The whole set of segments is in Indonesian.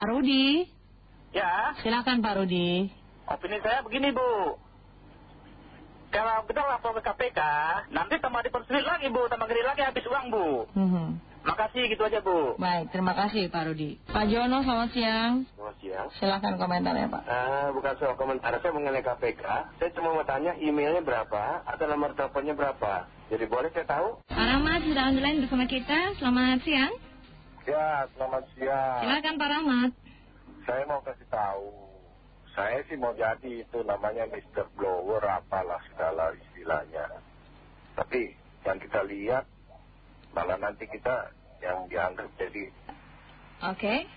Pak Rudi, Ya, silakan Pak Rudi. opini saya begini Bu. Kalau kita lapor ke KPK, nanti tambah dipersulit lagi Bu, tambah gede lagi habis uang Bu. Mhm. Makasih gitu aja Bu. Baik, terima kasih Pak Rudi. Pak Jono, selamat siang. Selamat siang. Silakan komentarnya Pak. Eh, bukan soal komentar saya mengenai KPK. Saya cuma mau tanya emailnya berapa atau nomor teleponnya berapa. Jadi boleh saya tahu? Pak Rahmat sudah online bersama kita. Selamat siang. Ya, selamat siang. Silakan Pak Rahmat. Saya mau kasih tahu. Saya sih mau jadi itu namanya Mr. Blower apalah segala istilahnya. Tapi yang kita lihat malah nanti kita yang dianggap jadi Oke.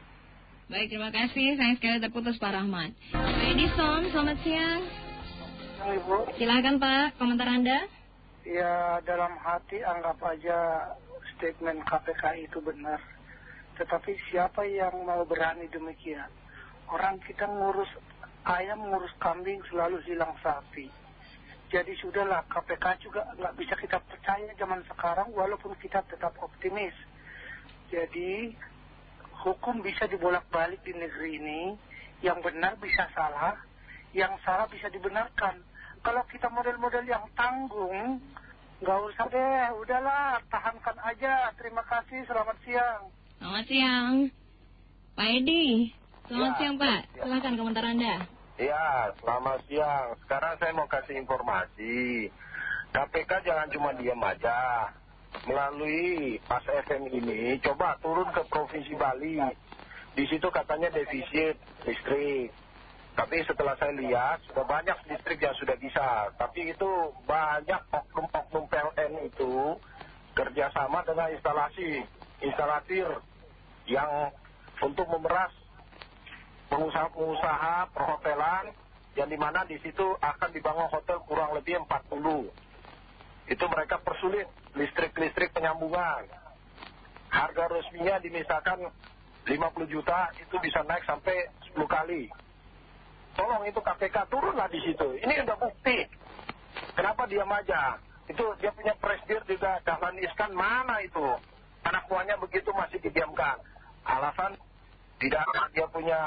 Baik, terima kasih. Sayang sekali terputus Pak Rahmat. Pak Edison, selamat siang. Ibu, Silakan Pak, komentar Anda. ya dalam hati anggap aja statement KPK itu benar. Tetapi siapa yang mau berani demikian? Orang kita ngurus ayam, ngurus kambing selalu hilang sapi. Jadi sudahlah KPK juga nggak bisa kita percaya zaman sekarang walaupun kita tetap optimis. Jadi hukum bisa dibolak-balik di negeri ini. Yang benar bisa salah, yang salah bisa dibenarkan. Kalau kita model-model yang tanggung, nggak usah deh, udahlah, tahankan aja. Terima kasih, selamat siang. Selamat siang. Pak Edi, selamat Ya, siang Pak. ya. Silakan komentar Anda. Ya, selamat siang. Sekarang saya mau kasih informasi. KPK jangan cuma diam aja. Melalui Pas FM ini, coba turun ke Provinsi Bali. Di situ katanya defisit listrik. Tapi setelah saya lihat, sudah banyak listrik yang sudah bisa. Tapi itu banyak oknum-oknum PLN itu kerjasama dengan instalasi, instalatir yang untuk memeras pengusaha-pengusaha perhotelan yang di mana di situ akan dibangun hotel kurang lebih 40. Itu mereka persulit listrik-listrik penyambungan. Harga resminya dimisalkan 50 juta itu bisa naik sampai 10 kali. Tolong itu KPK turunlah di situ. Ini udah bukti. Kenapa diam aja? Itu dia punya presidir juga Dahlan Iskan mana itu? Anak buahnya begitu masih didiamkan. Alasan tidak dia punya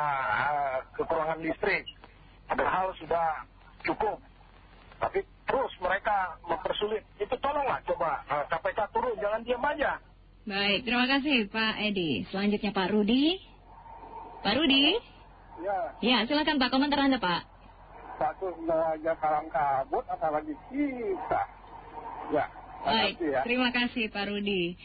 eh, kekurangan listrik. Padahal sudah cukup. Tapi terus mereka mempersulit. Itu tolonglah coba eh, KPK turun, jangan diam aja. Baik, terima kasih Pak Edi. Selanjutnya Pak Rudi. Pak Rudi? Ya, Ya, silakan Pak, komentar Anda Pak. satu aja kalang kabut, apalagi kita. Ya, Baik, terima kasih Pak Rudi.